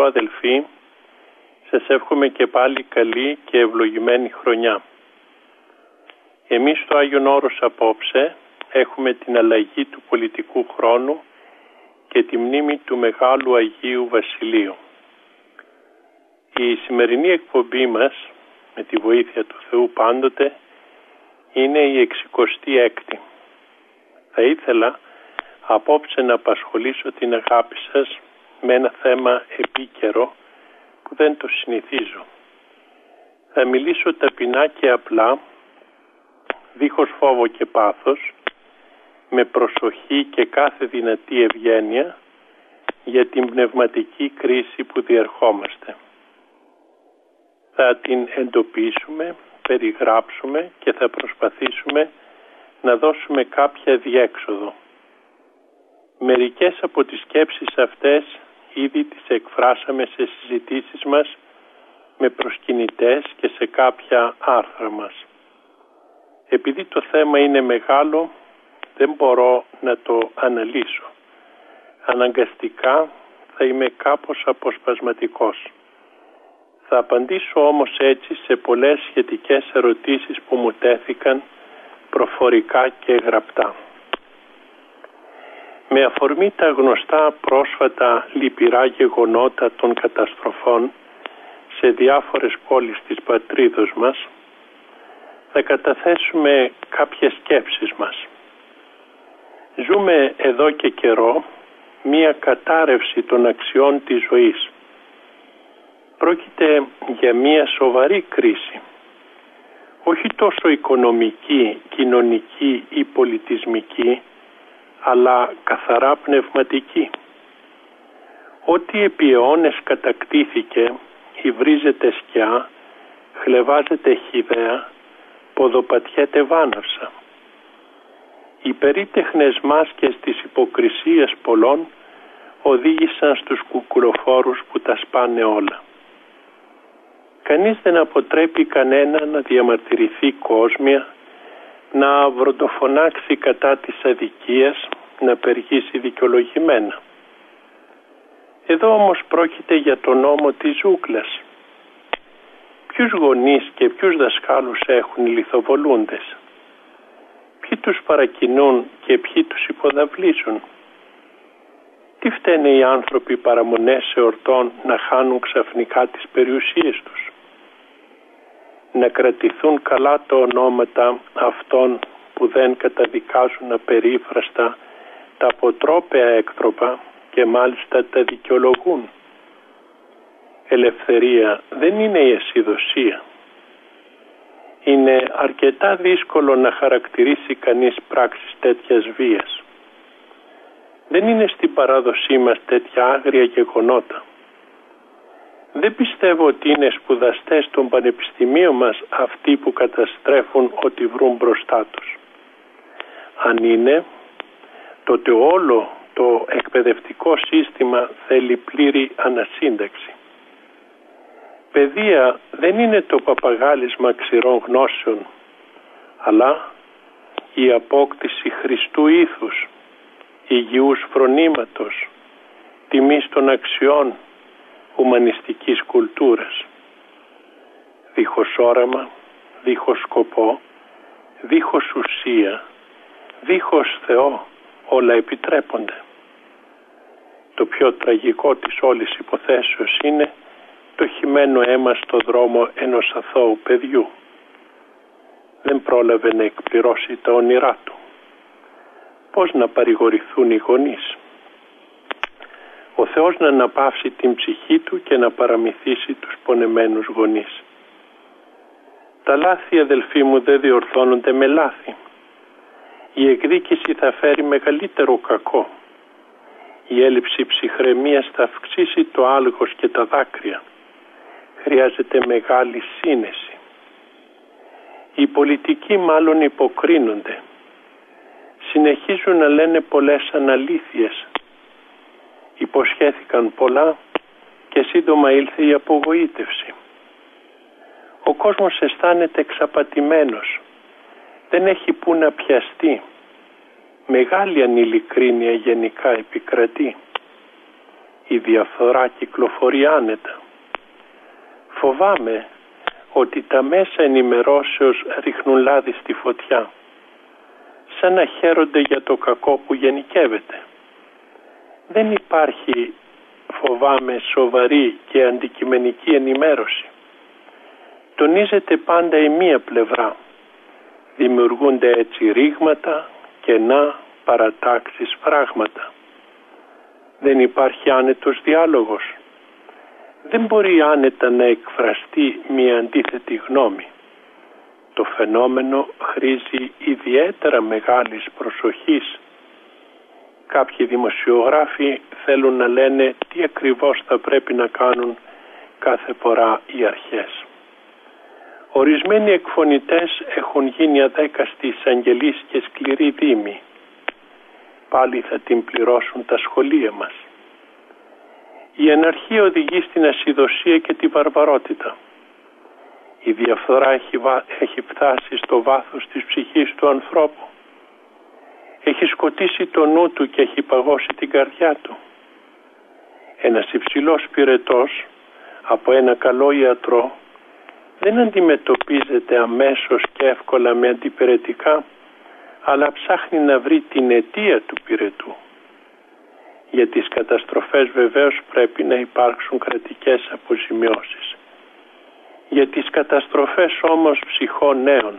Εν Χριστώ αδελφοί, σας εύχομαι και πάλι καλή και ευλογημένη χρονιά. Εμείς στο Άγιον Όρος απόψε έχουμε την αλλαγή του πολιτικού χρόνου και τη μνήμη του Μεγάλου Αγίου Βασιλείου. Η σημερινή εκπομπή μας, με τη βοήθεια του Θεού πάντοτε, είναι η 66η. Θα ήθελα απόψε να απασχολήσω την αγάπη σας με ένα θέμα επίκαιρο που δεν το συνηθίζω. Θα μιλήσω ταπεινά και απλά, δίχως φόβο και πάθος, με προσοχή και κάθε δυνατή ευγένεια για την πνευματική κρίση που διερχόμαστε. Θα την εντοπίσουμε, περιγράψουμε και θα προσπαθήσουμε να δώσουμε κάποια διέξοδο. Μερικές από τις σκέψεις αυτές ήδη τις εκφράσαμε σε συζητήσεις μας με προσκυνητές και σε κάποια άρθρα μας. Επειδή το θέμα είναι μεγάλο δεν μπορώ να το αναλύσω. Αναγκαστικά θα είμαι κάπως αποσπασματικός. Θα απαντήσω όμως έτσι σε πολλές σχετικές ερωτήσεις που μου τέθηκαν προφορικά και γραπτά. Με αφορμή τα γνωστά πρόσφατα λυπηρά γεγονότα των καταστροφών σε διάφορες πόλεις της πατρίδος μας, θα καταθέσουμε κάποιες σκέψεις μας. Ζούμε εδώ και καιρό μία κατάρρευση των αξιών της ζωής. Πρόκειται για μία σοβαρή κρίση, όχι τόσο οικονομική, κοινωνική ή πολιτισμική, αλλά καθαρά πνευματική. Ό,τι επί αιώνες κατακτήθηκε, υβρίζεται σκιά, χλεβάζεται χιδέα, ποδοπατιέται βάναυσα. Οι περίτεχνες μάσκες της υποκρισίας πολλών οδήγησαν στους κουκουλοφόρους που τα σπάνε όλα. Κανείς δεν αποτρέπει κανένα να διαμαρτυρηθεί κόσμια να βροντοφωνάξει κατά της αδικίας, να περγήσει δικαιολογημένα. Εδώ όμως πρόκειται για τον νόμο της ζούγκλας. Ποιους γονείς και ποιους δασκάλους έχουν οι λιθοβολούντες; Ποιοι τους παρακινούν και ποιοι τους υποδαβλίζουν; Τι φταίνε οι άνθρωποι παραμονές εορτών να χάνουν ξαφνικά τις περιουσίες τους; Να κρατηθούν καλά τα ονόματα αυτών που δεν καταδικάζουν απερίφραστα τα αποτρόπαια έκτροπα και μάλιστα τα δικαιολογούν. Ελευθερία δεν είναι η αισιοδοσία. Είναι αρκετά δύσκολο να χαρακτηρίσει κανείς πράξεις τέτοιας βίας. Δεν είναι στην παράδοσή μας τέτοια άγρια γεγονότα. Δεν πιστεύω ότι είναι σπουδαστές των πανεπιστημίων μας αυτοί που καταστρέφουν ό,τι βρουν μπροστά τους. Αν είναι, τότε όλο το εκπαιδευτικό σύστημα θέλει πλήρη ανασύνταξη. Παιδεία δεν είναι το παπαγάλισμα ξηρών γνώσεων, αλλά η απόκτηση Χριστού ήθους, υγιούς φρονήματος, τιμής των αξιών, ουμανιστικής κουλτούρας. Δίχως όραμα, δίχως σκοπό, δίχως ουσία, δίχως Θεό όλα επιτρέπονται. Το πιο τραγικό της όλης υποθέσεως είναι το χυμένο αίμα στο δρόμο ενός αθώου παιδιού. Δεν πρόλαβε να εκπληρώσει τα όνειρά του. Πώς να παρηγορηθούν οι γονείς; Ο Θεός να αναπαύσει την ψυχή του και να παραμυθίσει τους πονεμένους γονείς. Τα λάθη αδελφοί μου δεν διορθώνονται με λάθη. Η εκδίκηση θα φέρει μεγαλύτερο κακό. Η έλλειψη ψυχραιμίας θα αυξήσει το άλγος και τα δάκρυα. Χρειάζεται μεγάλη σύνεση. Οι πολιτικοί μάλλον υποκρίνονται. Συνεχίζουν να λένε πολλές αναλήθειες. Υποσχέθηκαν πολλά και σύντομα ήλθε η απογοήτευση. Ο κόσμος αισθάνεται εξαπατημένος. Δεν έχει που να πιαστεί. Μεγάλη ανηλικρίνεια γενικά επικρατεί. Η διαφθορά κυκλοφορεί άνετα. Φοβάμαι ότι τα μέσα ενημερώσεως ρίχνουν λάδι στη φωτιά. Σαν να χαίρονται για το κακό που γενικεύεται. Δεν υπάρχει φοβάμαι σοβαρή και αντικειμενική ενημέρωση τονίζεται πάντα η μία πλευρά. Δημιουργούνται έτσι ρήγματα, κενά, παρατάξεις, φράγματα. Δεν υπάρχει άνετος διάλογος. Δεν μπορεί άνετα να εκφραστεί μία αντίθετη γνώμη. Το φαινόμενο χρήζει ιδιαίτερα μεγάλης προσοχής. Κάποιοι δημοσιογράφοι θέλουν να λένε τι ακριβώς θα πρέπει να κάνουν κάθε φορά οι αρχές. Ορισμένοι εκφωνητές έχουν γίνει αδέκαστοι εισαγγελείς και σκληροί δήμοι. Πάλι θα την πληρώσουν τα σχολεία μας. Η αναρχία οδηγεί στην ασυδοσία και τη βαρβαρότητα. Η διαφθορά έχει, έχει φτάσει στο βάθος της ψυχής του ανθρώπου. Έχει σκοτήσει το νου του και έχει παγώσει την καρδιά του. Ένας υψηλός πυρετός από ένα καλό ιατρό δεν αντιμετωπίζεται αμέσως και εύκολα με αντιπηρετικά, αλλά ψάχνει να βρει την αιτία του πυρετού. Για τις καταστροφές βεβαίως πρέπει να υπάρξουν κρατικές αποζημιώσεις. Για τις καταστροφές όμως ψυχών νέων,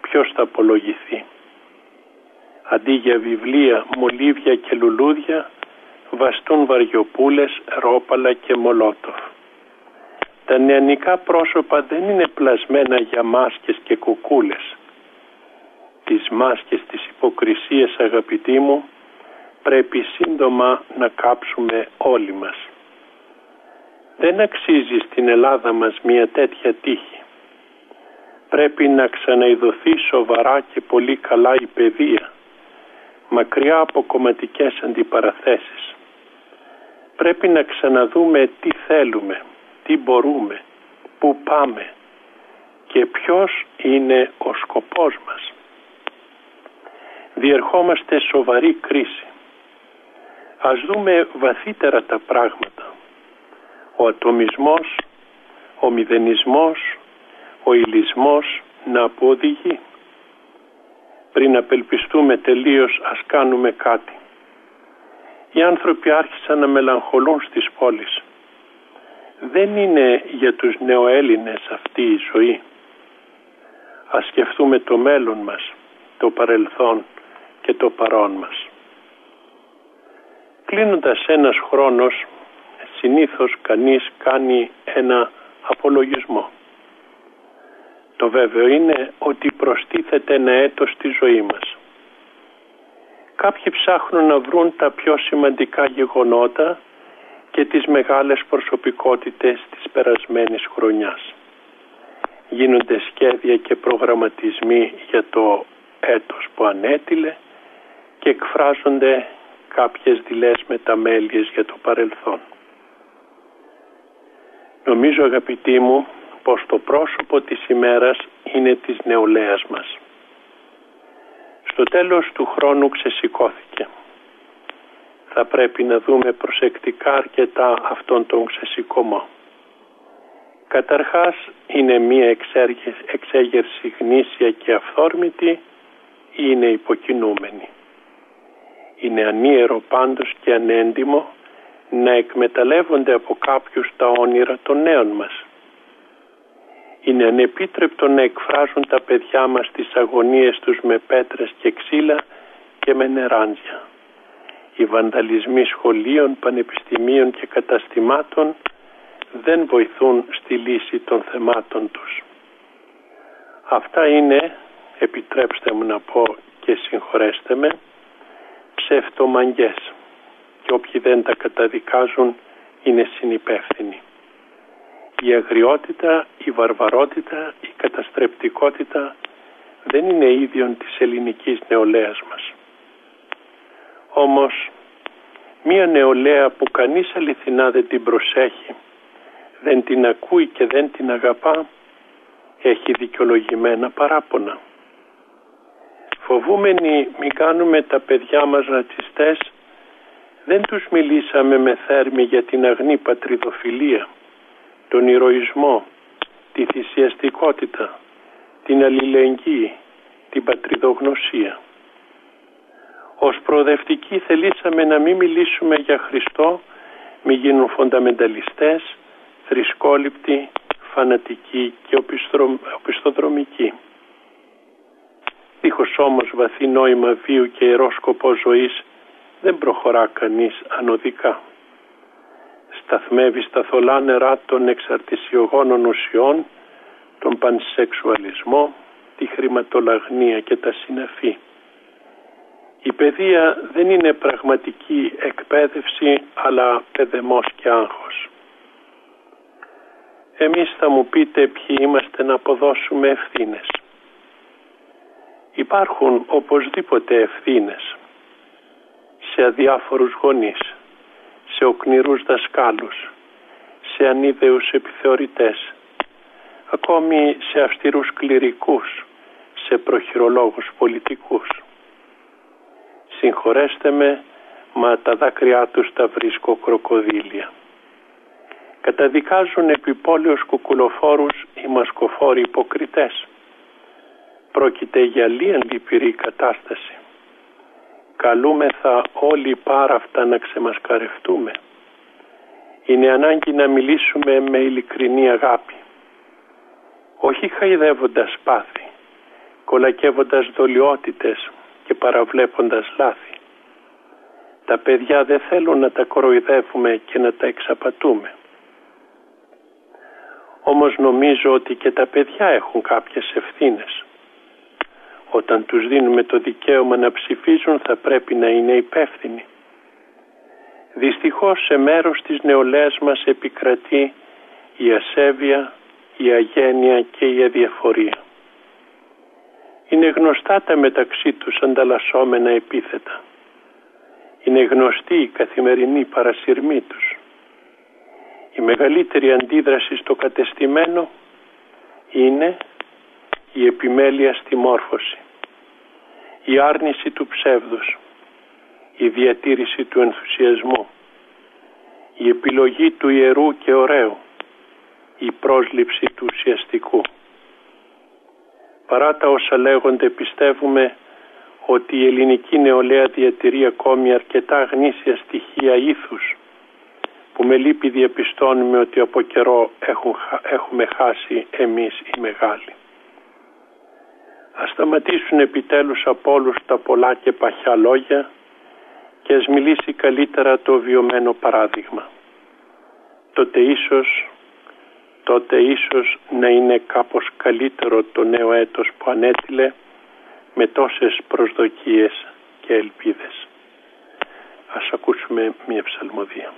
ποιος θα απολογηθεί; Αντί για βιβλία, μολύβια και λουλούδια, βαστούν βαριοπούλες, ρόπαλα και μολότοφ. Τα νεανικά πρόσωπα δεν είναι πλασμένα για μάσκες και κουκούλες. Τις μάσκες της υποκρισίας αγαπητοί μου πρέπει σύντομα να κάψουμε όλοι μας. Δεν αξίζει στην Ελλάδα μας μια τέτοια τύχη. Πρέπει να ξαναειδωθεί σοβαρά και πολύ καλά η παιδεία, μακριά από κομματικές αντιπαραθέσεις. Πρέπει να ξαναδούμε τι θέλουμε τι μπορούμε, πού πάμε και ποιος είναι ο σκοπός μας. Διερχόμαστε σοβαρή κρίση. Ας δούμε βαθύτερα τα πράγματα. Ο ατομισμός, ο μηδενισμός, ο ηλισμός να αποδηγεί. Πριν απελπιστούμε τελείως ας κάνουμε κάτι. Οι άνθρωποι άρχισαν να μελαγχολούν στις πόλεις δεν είναι για τους νεοέλληνες αυτή η ζωή. Ας σκεφτούμε το μέλλον μας, το παρελθόν και το παρόν μας. Κλείνοντας ένας χρόνος, συνήθως κανείς κάνει ένα απολογισμό. Το βέβαιο είναι ότι προστίθεται ένα έτος στη ζωή μας. Κάποιοι ψάχνουν να βρουν τα πιο σημαντικά γεγονότα και τις μεγάλες προσωπικότητες της περασμένης χρονιάς. Γίνονται σχέδια και προγραμματισμοί για το έτος που ανέτειλε και εκφράζονται κάποιες δειλές μεταμέλειες για το παρελθόν. Νομίζω αγαπητοί μου πως το πρόσωπο της ημέρας είναι της νεολαίας μας. Στο τέλος του χρόνου ξεσηκώθηκε θα πρέπει να δούμε προσεκτικά αρκετά αυτόν τον ξεσηκωμό. Καταρχάς είναι μία εξέγερση γνήσια και αυθόρμητη ή είναι υποκινούμενη. Είναι ανίερο πάντως και ανέντιμο να εκμεταλλεύονται από κάποιους τα όνειρα των νέων μας. Είναι ανεπίτρεπτο να εκφράζουν τα παιδιά μας τις αγωνίες τους με πέτρες και ξύλα και με νεράντια. Οι βανταλισμοί σχολείων, πανεπιστημίων και καταστημάτων δεν βοηθούν στη λύση των θεμάτων τους. Αυτά είναι, επιτρέψτε μου να πω και συγχωρέστε με, ψευτομαγγές και όποιοι δεν τα καταδικάζουν είναι συνυπεύθυνοι. Η αγριότητα, η βαρβαρότητα, η καταστρεπτικότητα δεν είναι ίδιον της ελληνικής νεολαίας μας. Όμως, μία νεολαία που κανείς αληθινά δεν την προσέχει, δεν την ακούει και δεν την αγαπά, έχει δικαιολογημένα παράπονα. Φοβούμενοι μην κάνουμε τα παιδιά μας ρατσιστές, δεν τους μιλήσαμε με θέρμη για την αγνή πατριδοφιλία, τον ηρωισμό, τη θυσιαστικότητα, την αλληλεγγύη, την πατριδογνωσία. Ως προοδευτικοί θελήσαμε να μην μιλήσουμε για Χριστό, μη γίνουν φονταμενταλιστές, θρησκόληπτοι, φανατικοί και οπισθοδρομικοί. Δίχως όμως βαθύ νόημα βίου και ιερός σκοπός ζωής δεν προχωρά κανείς ανωδικά. Σταθμεύει στα θολά νερά των εξαρτησιογόνων ουσιών, τον πανσεξουαλισμό, τη χρηματολαγνία και τα συναφή. Η παιδεία δεν είναι πραγματική εκπαίδευση αλλά παιδεμός και άγχος. Εμείς θα μου πείτε ποιοι είμαστε να αποδώσουμε ευθύνες. Υπάρχουν οπωσδήποτε ευθύνες σε αδιάφορους γονείς, σε οκνηρούς δασκάλους, σε ανίδεους επιθεωρητές, ακόμη σε αυστηρούς κληρικούς, σε προχειρολόγους πολιτικούς. Συγχωρέστε με, μα τα δάκρυά τους τα βρίσκω κροκοδίλια. Καταδικάζουν επιπόλαιους κουκουλοφόρους οι μασκοφόροι υποκριτές. Πρόκειται για λίγαν λυπηρή κατάσταση καλούμεθα όλοι πάρα αυτά να ξεμασκαρευτούμε. Είναι ανάγκη να μιλήσουμε με ειλικρινή αγάπη. Όχι χαϊδεύοντας πάθη, κολακεύοντας δολιότητες και παραβλέποντας λάθη. Τα παιδιά δεν θέλουν να τα κοροϊδεύουμε και να τα εξαπατούμε. Όμως νομίζω ότι και τα παιδιά έχουν κάποιες ευθύνες. Όταν τους δίνουμε το δικαίωμα να ψηφίζουν θα πρέπει να είναι υπεύθυνοι. Δυστυχώς σε μέρος της νεολαίας μας επικρατεί η ασέβεια, η αγένεια και η αδιαφορία. Είναι γνωστά τα μεταξύ τους ανταλλασσόμενα επίθετα. Είναι γνωστή η καθημερινή παρασυρμή τους. Η μεγαλύτερη αντίδραση στο κατεστημένο είναι η επιμέλεια στη μόρφωση, η άρνηση του ψεύδους, η διατήρηση του ενθουσιασμού, η επιλογή του ιερού και ωραίου, η πρόσληψη του ουσιαστικού. Παρά τα όσα λέγονται πιστεύουμε ότι η ελληνική νεολαία διατηρεί ακόμη αρκετά γνήσια στοιχεία ήθους που με λύπη διαπιστώνουμε ότι από καιρό έχουμε χάσει εμείς οι μεγάλοι. Ας σταματήσουν επιτέλους από όλους τα πολλά και παχιά λόγια και ας μιλήσει καλύτερα το βιωμένο παράδειγμα. Τότε ίσως, τότε ίσως να είναι κάπως καλύτερο το νέο έτος που ανέτειλε με τόσες προσδοκίες και ελπίδες. Ας ακούσουμε μία ψαλμοδία.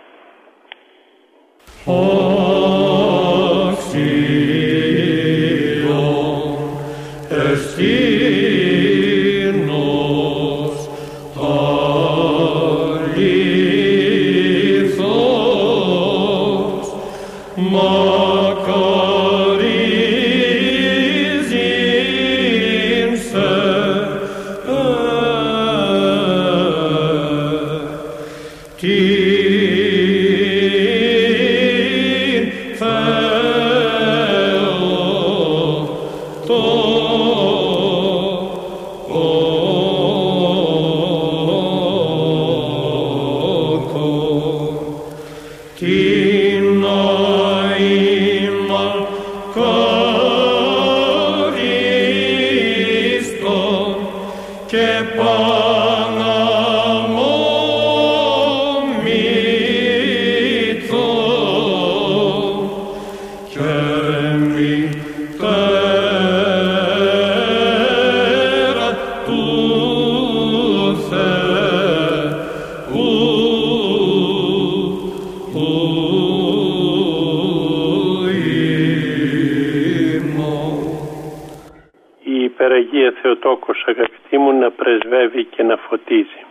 Φωτίζει και να φωτίζει.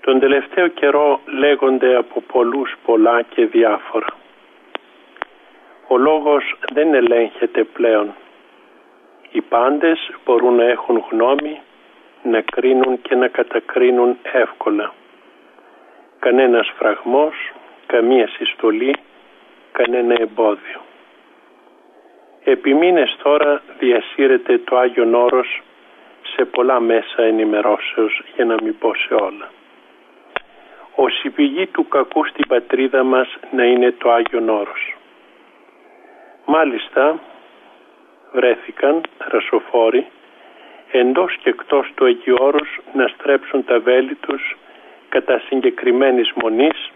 Τον τελευταίο καιρό λέγονται από πολλούς πολλά και διάφορα. Ο λόγος δεν ελέγχεται πλέον. Οι πάντες μπορούν να έχουν γνώμη, να κρίνουν και να κατακρίνουν εύκολα. Κανένας φραγμός, καμία συστολή, κανένα εμπόδιο. Επί μήνες τώρα διασύρεται το Άγιον Όρος σε πολλά μέσα ενημερώσεως για να μην πω σε όλα. Ως η πηγή του κακού στην πατρίδα μας να είναι το Άγιον Όρος. Μάλιστα βρέθηκαν ρασοφόροι εντός και εκτός του Αγίου Όρους να στρέψουν τα βέλη τους κατά συγκεκριμένης μονής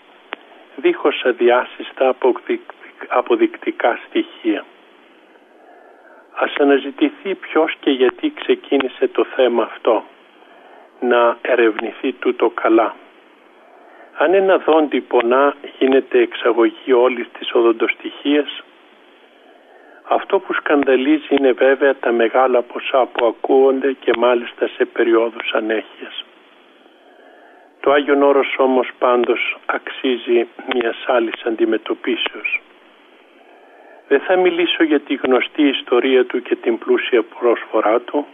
δίχως αδιάσυστα αποδεικτικά στοιχεία. Ας αναζητηθεί ποιος και γιατί ξεκίνησε το θέμα αυτό, να ερευνηθεί τούτο καλά. Αν ένα δόντι πονά γίνεται εξαγωγή όλης της οδοντοστοιχίας, αυτό που σκανδαλίζει είναι βέβαια τα μεγάλα ποσά που ακούγονται και μάλιστα σε περιόδους ανέχειας. Το Άγιον Όρος όμως πάντως αξίζει μιας άλλης αντιμετωπίσεως. Δεν θα μιλήσω για τη γνωστή ιστορία του και την πλούσια πρόσφορά του.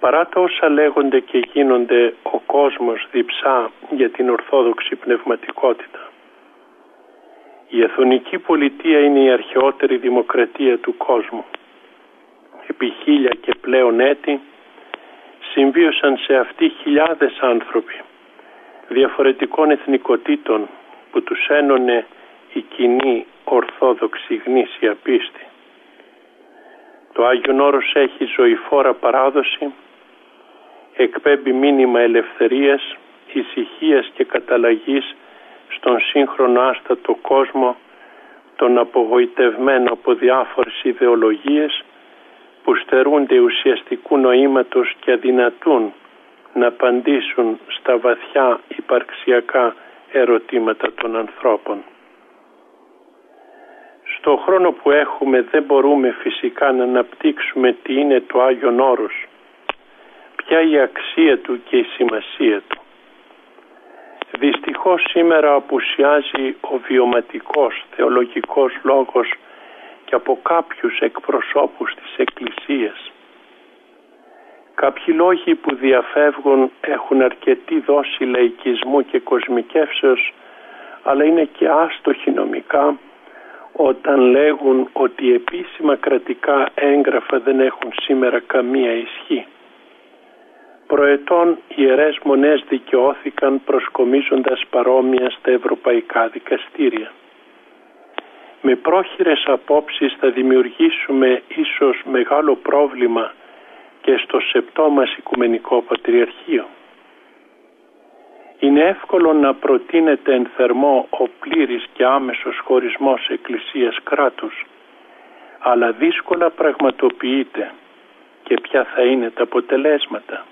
Παρά τα όσα λέγονται και γίνονται ο κόσμος διψά για την ορθόδοξη πνευματικότητα. Η Εθνική Πολιτεία είναι η αρχαιότερη δημοκρατία του κόσμου. Επί χίλια και πλέον έτη συμβίωσαν σε αυτή χιλιάδες άνθρωποι διαφορετικών εθνικοτήτων που τους ένωνε η κοινή ορθόδοξη γνήσια πίστη. Το Άγιον Όρος έχει ζωηφόρα παράδοση, εκπέμπει μήνυμα ελευθερίας, ησυχίας και καταλλαγής στον σύγχρονο άστατο κόσμο, τον απογοητευμένο από διάφορες ιδεολογίες που στερούνται ουσιαστικού νοήματος και αδυνατούν να απαντήσουν στα βαθιά υπαρξιακά ερωτήματα των ανθρώπων. Στο χρόνο που έχουμε δεν μπορούμε φυσικά να αναπτύξουμε τι είναι το Άγιον Όρος, ποια η αξία του και η σημασία του. Δυστυχώς σήμερα απουσιάζει ο βιωματικός θεολογικός λόγος και από κάποιους εκπροσώπους της Εκκλησίας. Κάποιοι λόγοι που διαφεύγουν έχουν αρκετή δόση λαϊκισμού και κοσμικεύσεως αλλά είναι και άστοχοι νομικά όταν λέγουν ότι επίσημα κρατικά έγγραφα δεν έχουν σήμερα καμία ισχύ. Προετών ιερές μονές δικαιώθηκαν προσκομίζοντας παρόμοια στα ευρωπαϊκά δικαστήρια. Με πρόχειρες απόψεις θα δημιουργήσουμε ίσως μεγάλο πρόβλημα και στο σεπτό μας Οικουμενικό Πατριαρχείο. Είναι εύκολο να προτείνεται εν θερμό ο πλήρης και άμεσος χωρισμός εκκλησίας κράτους, αλλά δύσκολα πραγματοποιείται και ποια θα είναι τα αποτελέσματα.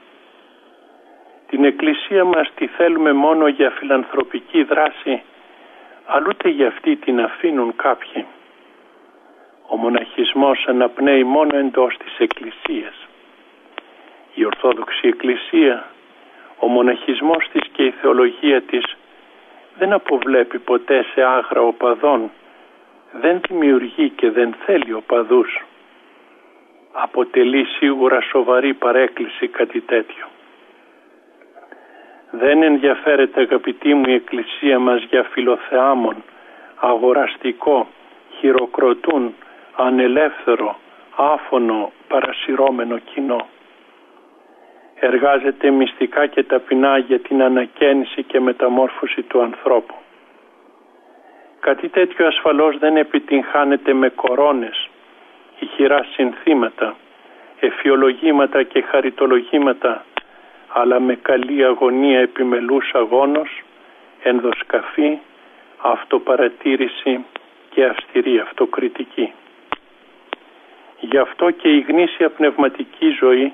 Την εκκλησία μας τη θέλουμε μόνο για φιλανθρωπική δράση, αλλά ούτε για αυτή την αφήνουν κάποιοι. Ο μοναχισμός αναπνέει μόνο εντός της εκκλησίας. Η Ορθόδοξη Εκκλησία ο μοναχισμός της και η θεολογία της δεν αποβλέπει ποτέ σε άγρα οπαδών, δεν δημιουργεί και δεν θέλει οπαδούς. Αποτελεί σίγουρα σοβαρή παρέκκληση κάτι τέτοιο. Δεν ενδιαφέρεται αγαπητή μου η Εκκλησία μας για φιλοθεάμων, αγοραστικό, χειροκροτούν, ανελεύθερο, άφωνο, παρασυρώμενο κοινό εργάζεται μυστικά και ταπεινά για την ανακαίνιση και μεταμόρφωση του ανθρώπου. Κάτι τέτοιο ασφαλώς δεν επιτυγχάνεται με κορώνες, ηχηρά συνθήματα, εφιολογήματα και χαριτολογήματα, αλλά με καλή αγωνία επιμελούς αγώνος, ενδοσκαφή, αυτοπαρατήρηση και αυστηρή αυτοκριτική. Γι' αυτό και η γνήσια πνευματική ζωή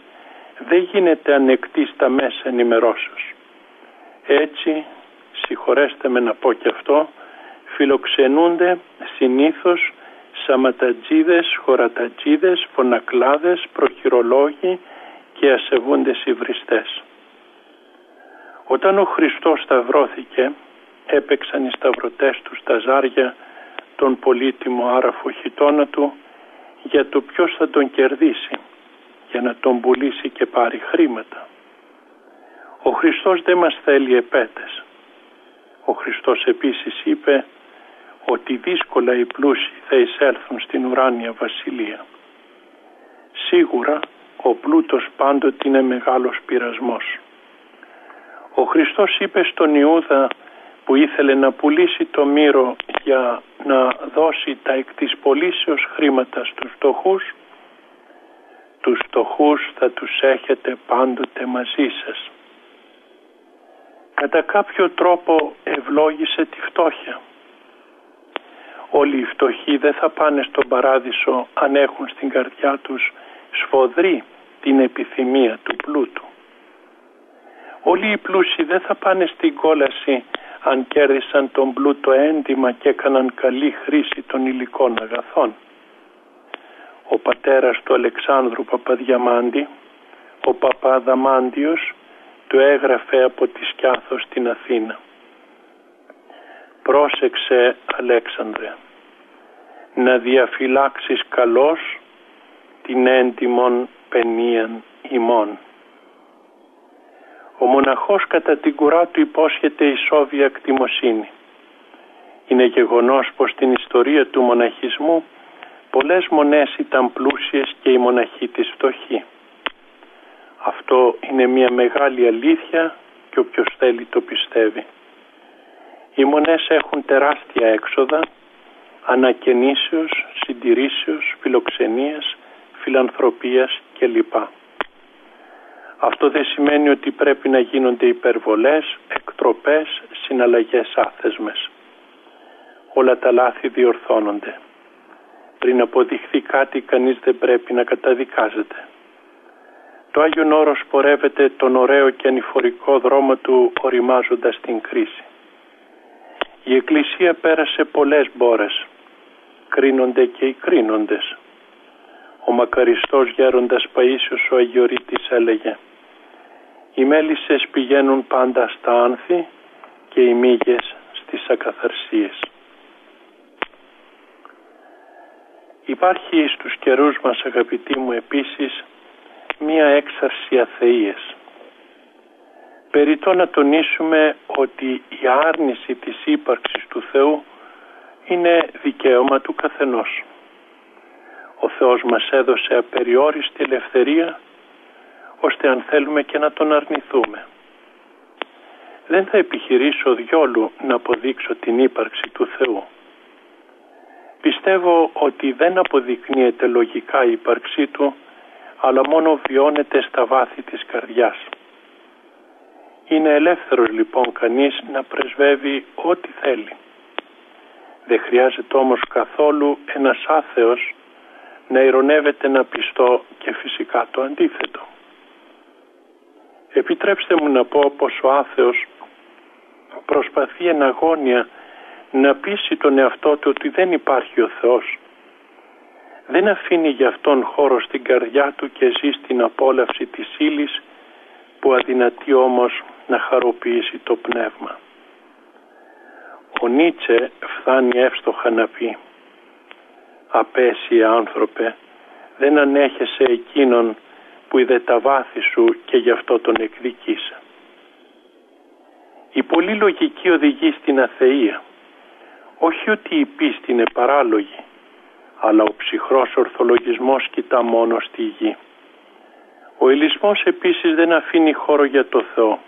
δεν γίνεται ανεκτή στα μέσα ενημερώσεως. Έτσι, συγχωρέστε με να πω και αυτό, φιλοξενούνται συνήθως σαματατζίδες, χωρατατζίδες, φωνακλάδες, προχειρολόγοι και ασεβούντες υβριστές. Όταν ο Χριστός σταυρώθηκε έπαιξαν οι σταυρωτές του στα ζάρια τον πολύτιμο άραφο χιτώνα του για το ποιος θα τον κερδίσει για να τον πουλήσει και πάρει χρήματα. Ο Χριστός δεν μας θέλει επέτες. Ο Χριστός επίσης είπε ότι δύσκολα οι πλούσιοι θα εισέλθουν στην ουράνια βασιλεία. Σίγουρα ο πλούτος πάντοτε είναι μεγάλος πειρασμός. Ο Χριστός είπε στον Ιούδα που ήθελε να πουλήσει το μύρο για να δώσει τα εκ της πωλήσεως χρήματα στους φτωχούς τους φτωχούς θα τους έχετε πάντοτε μαζί σας. Κατά κάποιο τρόπο ευλόγησε τη φτώχεια. Όλοι οι φτωχοί δεν θα πάνε στον παράδεισο αν έχουν στην καρδιά τους σφοδρή την επιθυμία του πλούτου. Όλοι οι πλούσιοι δεν θα πάνε στην κόλαση αν κέρδισαν τον πλούτο έντιμα και έκαναν καλή χρήση των υλικών αγαθών. Ο πατέρας του Αλεξάνδρου Παπαδιαμάντη, ο Παπαδαμάντιος, του έγραφε από τη Σκιάθο στην Αθήνα. Πρόσεξε Αλέξανδρε, να διαφυλάξεις καλώς την έντιμον παινίαν ημών. Ο μοναχός κατά την κουρά του υπόσχεται ισόβια κτημοσύνη. Είναι γεγονός πως στην ιστορία του μοναχισμού πολλές μονές ήταν πλούσιες και η μοναχή της φτωχή. Αυτό είναι μια μεγάλη αλήθεια και όποιος θέλει το πιστεύει. Οι μονές έχουν τεράστια έξοδα ανακαινήσεως, συντηρήσεως, φιλοξενίας, φιλανθρωπίας κλπ. Αυτό δεν σημαίνει ότι πρέπει να γίνονται υπερβολές, εκτροπές, συναλλαγές άθεσμες. Όλα τα λάθη διορθώνονται. Πριν αποδειχθεί κάτι κανείς δεν πρέπει να καταδικάζεται. Το Άγιον Όρος πορεύεται τον ωραίο και ανηφορικό δρόμο του οριμάζοντας την κρίση. Η Εκκλησία πέρασε πολλές μπόρες. Κρίνονται και οι κρίνοντες. Ο μακαριστός γέροντας Παΐσιος ο Αγιορείτης έλεγε «Οι μέλισσες πηγαίνουν πάντα στα άνθη και οι μύγες στις ακαθαρσίες». Υπάρχει στους καιρούς μας αγαπητοί μου επίσης μία έξαρση αθείας. Περιτώ να τονίσουμε ότι η άρνηση της ύπαρξης του Θεού είναι δικαίωμα του καθενός. Ο Θεός μας έδωσε απεριόριστη ελευθερία ώστε αν θέλουμε και να τον αρνηθούμε. Δεν θα επιχειρήσω διόλου να αποδείξω την ύπαρξη του Θεού. Πιστεύω ότι δεν αποδεικνύεται λογικά η ύπαρξή του αλλά μόνο βιώνεται στα βάθη της καρδιάς. Είναι ελεύθερος λοιπόν κανείς να πρεσβεύει ό,τι θέλει. Δεν χρειάζεται όμως καθόλου ένας άθεος να ηρωνεύεται ένα πιστό και φυσικά το αντίθετο. Επιτρέψτε μου να πω πως ο άθεος προσπαθεί εν αγώνια να πείσει τον εαυτό του ότι δεν υπάρχει ο Θεός δεν αφήνει για αυτόν χώρο στην καρδιά του και ζει στην απόλαυση της ύλης που αδυνατεί όμως να χαροποιήσει το πνεύμα. Ο Νίτσε φτάνει εύστοχα να πει «Απέσιε άνθρωπε, δεν ανέχεσαι εκείνον που είδε τα βάθη σου και γι' αυτό τον εκδικήσα». Η πολύ λογική οδηγεί στην αθεία. Όχι ότι η πίστη είναι παράλογη, αλλά ο ψυχρός ορθολογισμός κοιτά μόνο στη γη. Ο ηλισμός επίσης δεν αφήνει χώρο για το Θεό.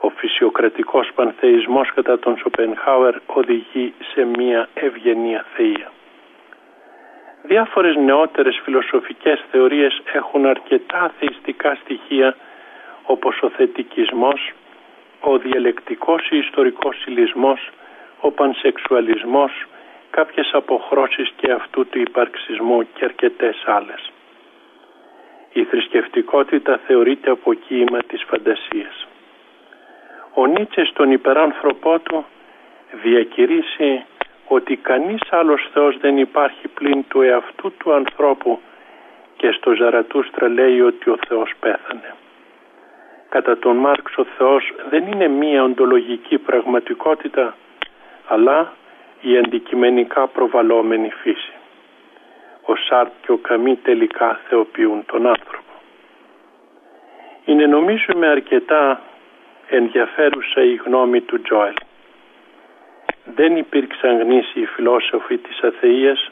Ο φυσιοκρατικός πανθεϊσμός κατά τον Σοπενχάουερ οδηγεί σε μία ευγενή θεία. Διάφορες νεότερες φιλοσοφικές θεωρίες έχουν αρκετά θεϊστικά στοιχεία όπως ο θετικισμός, ο διαλεκτικός ή ιστορικός συλλισμός, ο πανσεξουαλισμός, κάποιες αποχρώσεις και αυτού του υπαρξισμού και αρκετές άλλες. Η θρησκευτικότητα θεωρείται αποκοίημα της φαντασίας. Ο Νίτσε στον υπεράνθρωπό του διακηρύσει ότι κανείς άλλος Θεός δεν υπάρχει πλην του εαυτού του ανθρώπου και στο Ζαρατούστρα λέει ότι ο Θεός πέθανε. Κατά τον Μάρξ ο Θεός δεν είναι μία οντολογική πραγματικότητα αλλά η αντικειμενικά προβαλόμενη φύση. Ο Σάρτ και ο Καμί τελικά θεοποιούν τον άνθρωπο. Είναι νομίζουμε αρκετά ενδιαφέρουσα η γνώμη του Τζόελ. Δεν υπήρξαν γνήσιοι φιλόσοφοι της αθείας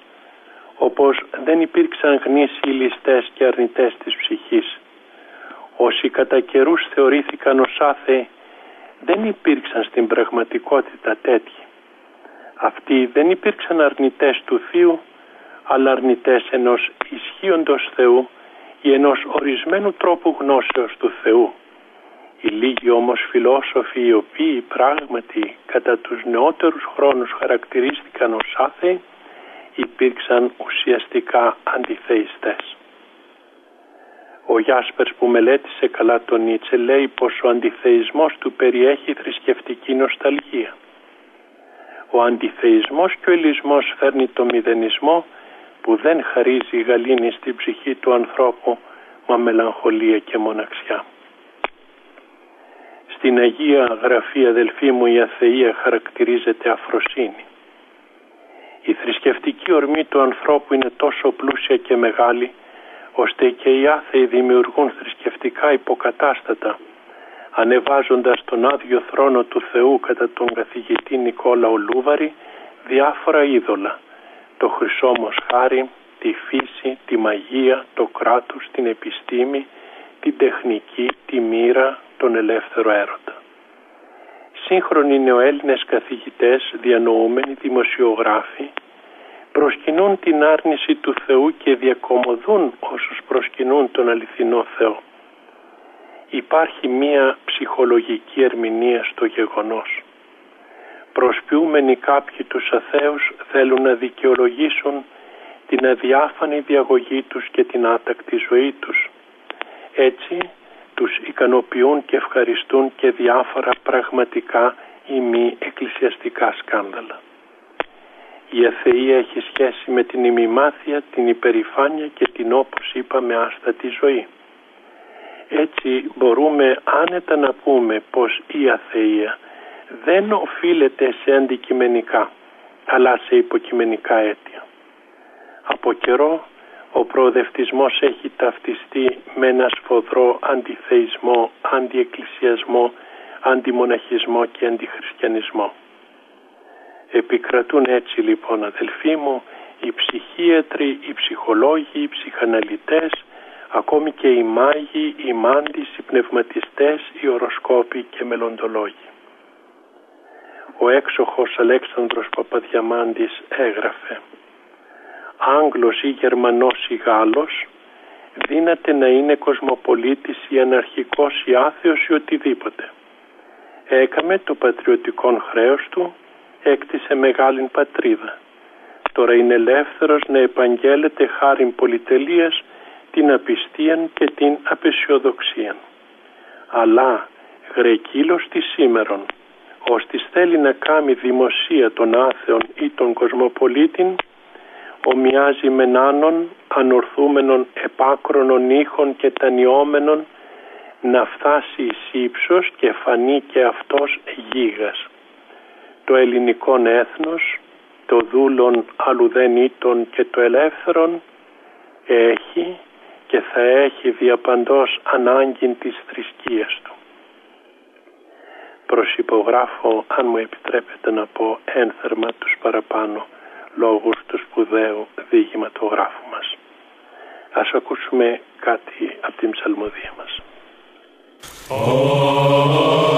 όπως δεν υπήρξαν γνήσιοι ληστές και αρνητές της ψυχής. Όσοι κατά καιρούς θεωρήθηκαν ως άθεοι δεν υπήρξαν στην πραγματικότητα τέτοιοι. Αυτοί δεν υπήρξαν αρνητές του Θείου αλλά αρνητές ενός ισχύοντος Θεού ή ενός ορισμένου τρόπου γνώσεως του Θεού. Οι λίγοι όμως φιλόσοφοι οι οποίοι πράγματι κατά τους νεότερους χρόνους χαρακτηρίστηκαν ως άθεοι υπήρξαν ουσιαστικά αντιθεϊστές. Ο Γιάσπερς που μελέτησε καλά τον Νίτσε λέει πως ο αντιθεϊσμός του περιέχει θρησκευτική νοσταλγία. Ο αντιθεϊσμός και ο ελισμός φέρνει το μηδενισμό που δεν χαρίζει γαλήνη στην ψυχή του ανθρώπου μα μελαγχολία και μοναξιά. Στην Αγία Γραφή αδελφοί μου η αθεία χαρακτηρίζεται αφροσύνη. Η θρησκευτική ορμή του ανθρώπου είναι τόσο πλούσια και μεγάλη ώστε και οι άθεοι δημιουργούν θρησκευτικά υποκατάστατα ανεβάζοντας τον άδειο θρόνο του Θεού κατά τον καθηγητή Νικόλα Ολούβαρη διάφορα είδωλα το χρυσό μοσχάρι, τη φύση, τη μαγεία, το κράτος, την επιστήμη, την τεχνική, τη μοίρα, τον ελεύθερο έρωτα. Σύγχρονοι νεοέλληνες καθηγητές, διανοούμενοι δημοσιογράφοι, προσκυνούν την άρνηση του Θεού και διακομωδούν όσους προσκυνούν τον αληθινό Θεό. Υπάρχει μία ψυχολογική ερμηνεία στο γεγονός. Προσποιούμενοι κάποιοι τους αθέους θέλουν να δικαιολογήσουν την αδιάφανη διαγωγή τους και την άτακτη ζωή τους. Έτσι τους ικανοποιούν και ευχαριστούν και διάφορα πραγματικά ή μη εκκλησιαστικά σκάνδαλα. Η αθεία έχει σχέση με την ημιμάθεια, την υπερηφάνεια και την όπως είπαμε άστατη ζωή. Έτσι μπορούμε άνετα να πούμε πως η αθεία δεν οφείλεται σε αντικειμενικά αλλά σε υποκειμενικά αίτια. Από καιρό ο προοδευτισμός έχει ταυτιστεί με ένα σφοδρό αντιθεϊσμό, αντιεκκλησιασμό, αντιμοναχισμό και αντιχριστιανισμό. Επικρατούν έτσι λοιπόν αδελφοί μου οι ψυχίατροι, οι ψυχολόγοι, οι ψυχαναλυτές, ακόμη και οι μάγοι, οι μάντις, οι πνευματιστές, οι οροσκόποι και μελλοντολόγοι. Ο έξοχος Αλέξανδρος Παπαδιαμάντης έγραφε Άγγλος ή Γερμανός ή Γάλλος δύναται να είναι κοσμοπολίτης ή αναρχικός ή άθεος ή οτιδήποτε. Έκαμε το πατριωτικό χρέος του, έκτισε μεγάλην πατρίδα. Τώρα είναι ελεύθερος να επαγγέλλεται χάριν πολυτελείας την απιστίαν και την απεσιοδοξίαν. Αλλά γρεκύλος της σήμερον, ώστις θέλει να κάνει δημοσία των άθεων ή των κοσμοπολίτην, ομοιάζει με νάνων ανορθούμενων επάκρονων ήχων και τανιόμενων να φτάσει εις ύψος και φανεί και αυτός γίγας. Το ελληνικό έθνος, το δούλον αλλουδενήτων και το ελεύθερον έχει και θα έχει διαπαντός ανάγκη της θρησκείας του. Προσυπογράφω, αν μου επιτρέπετε να πω ένθερμα τους παραπάνω λόγους του σπουδαίου διηγηματογράφου μας. Ας ακούσουμε κάτι από την ψαλμοδία μας. Ενού,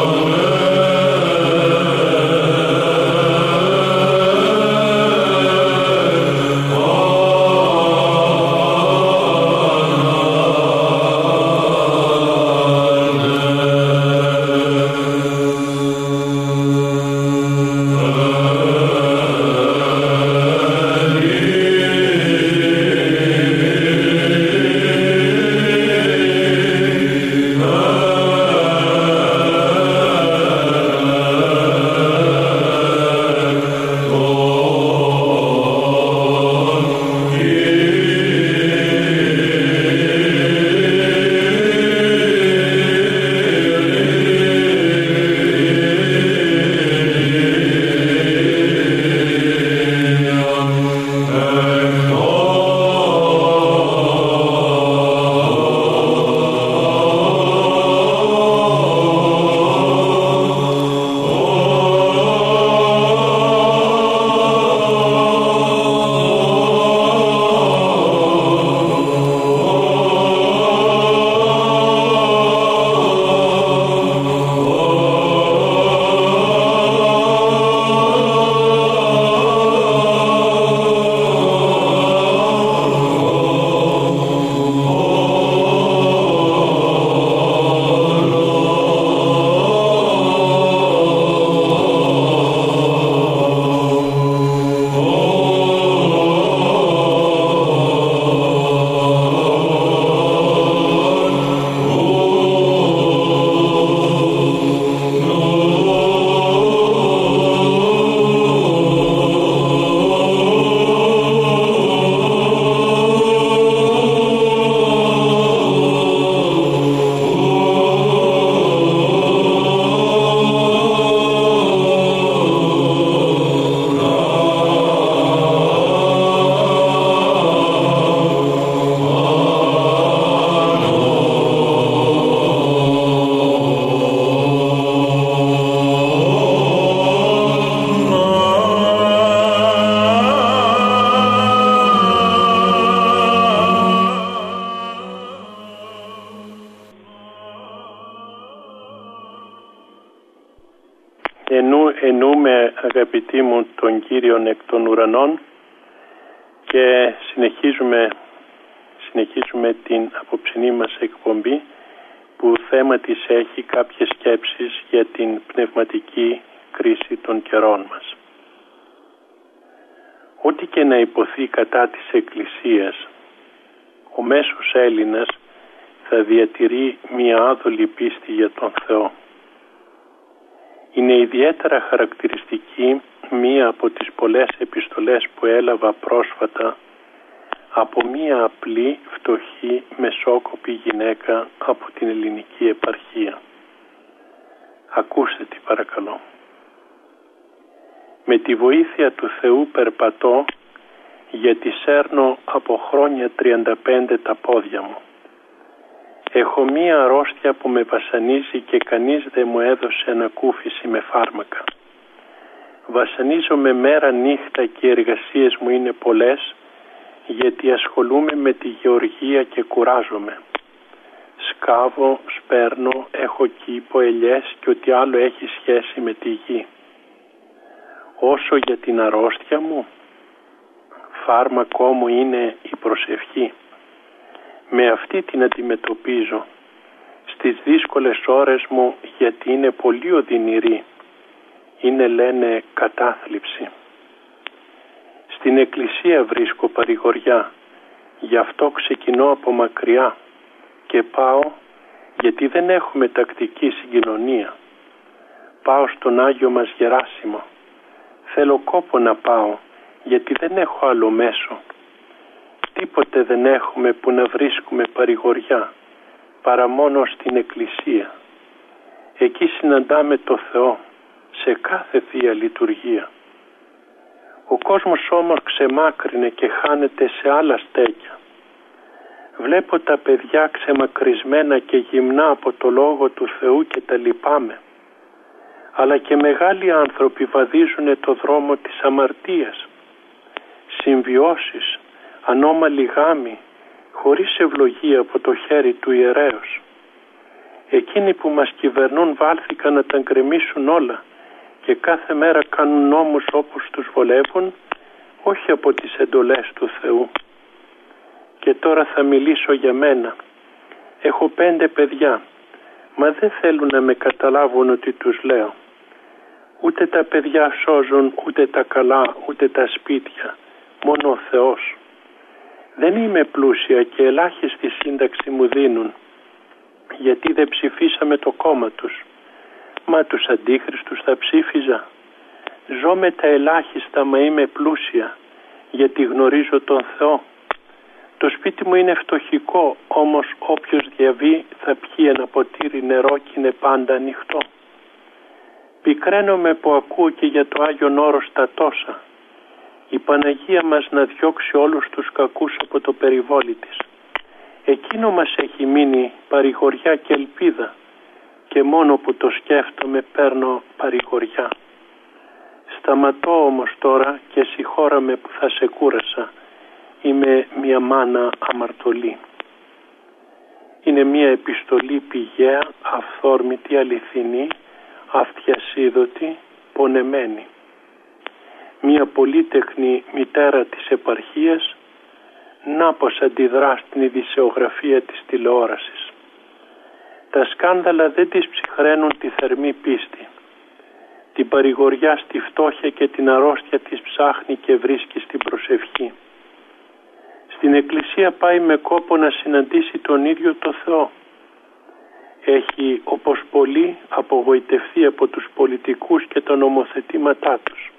Είναι ιδιαίτερα χαρακτηριστική μία από τις πολλές επιστολές που έλαβα πρόσφατα από μία απλή, φτωχή, μεσόκοπη γυναίκα από την ελληνική επαρχία. Ακούστε τι παρακαλώ. Με τη βοήθεια του Θεού περπατώ γιατί σέρνω από χρόνια 35 τα πόδια μου. Έχω μία αρρώστια που με βασανίζει και κανείς δεν μου έδωσε ανακούφιση με φάρμακα. Βασανίζομαι μέρα νύχτα και οι εργασίες μου είναι πολλές γιατί ασχολούμαι με τη γεωργία και κουράζομαι. Σκάβω, σπέρνω, έχω κήπο, ελιές και ό,τι άλλο έχει σχέση με τη γη. Όσο για την αρρώστια μου, φάρμακό μου είναι η προσευχή. Με αυτή την αντιμετωπίζω στις δύσκολες ώρες μου γιατί είναι πολύ οδυνηρή. Είναι λένε κατάθλιψη. Στην εκκλησία βρίσκω παρηγοριά, γι' αυτό ξεκινώ από μακριά και πάω γιατί δεν έχουμε τακτική συγκοινωνία. Πάω στον Άγιο μας Γεράσιμο. Θέλω κόπο να πάω γιατί δεν έχω άλλο μέσο. Τίποτε δεν έχουμε που να βρίσκουμε παρηγοριά παρά μόνο στην Εκκλησία. Εκεί συναντάμε το Θεό σε κάθε Θεία Λειτουργία. Ο κόσμος όμως ξεμάκρυνε και χάνεται σε άλλα στέκια. Βλέπω τα παιδιά ξεμακρισμένα και γυμνά από το Λόγο του Θεού και τα λυπάμαι. Αλλά και μεγάλοι άνθρωποι βαδίζουν το δρόμο της αμαρτίας. Συμβιώσεις, ανώμαλοι γάμοι, χωρίς ευλογία από το χέρι του ιερέως. Εκείνοι που μας κυβερνούν βάλθηκαν να τα γκρεμίσουν όλα και κάθε μέρα κάνουν νόμους όπως τους βολεύουν, όχι από τις εντολές του Θεού. Και τώρα θα μιλήσω για μένα. Έχω πέντε παιδιά, μα δεν θέλουν να με καταλάβουν ότι τους λέω. Ούτε τα παιδιά σώζουν, ούτε τα καλά, ούτε τα σπίτια, μόνο ο Θεός. Δεν είμαι πλούσια και ελάχιστη σύνταξη μου δίνουν, γιατί δεν ψηφίσαμε το κόμμα τους. Μα τους αντίχριστους θα ψήφιζα. Ζω με τα ελάχιστα μα είμαι πλούσια γιατί γνωρίζω τον Θεό. Το σπίτι μου είναι φτωχικό όμως όποιος διαβεί θα πιει ένα ποτήρι νερό και είναι πάντα ανοιχτό. Πικραίνομαι που ακούω και για το Άγιον Όρος τα τόσα. Η Παναγία μας να διώξει όλους τους κακούς από το περιβόλι της. Εκείνο μας έχει μείνει παρηγοριά και ελπίδα και μόνο που το σκέφτομαι παίρνω παρηγοριά. Σταματώ όμως τώρα και συγχώραμε που θα σε κούρασα. Είμαι μια μάνα αμαρτωλή. Είναι μια επιστολή πηγαία, αυθόρμητη, αληθινή, αυτιασίδωτη, πονεμένη. Μια πολύτεχνη μητέρα της επαρχίας να πως αντιδρά στην ειδησεογραφία της τηλεόρασης. Τα σκάνδαλα δεν της ψυχραίνουν τη θερμή πίστη. Την παρηγοριά στη φτώχεια και την αρρώστια της ψάχνει και βρίσκει στην προσευχή. Στην εκκλησία πάει με κόπο να συναντήσει τον ίδιο το Θεό. Έχει όπως πολύ απογοητευτεί από τους πολιτικούς και τα νομοθετήματά τους.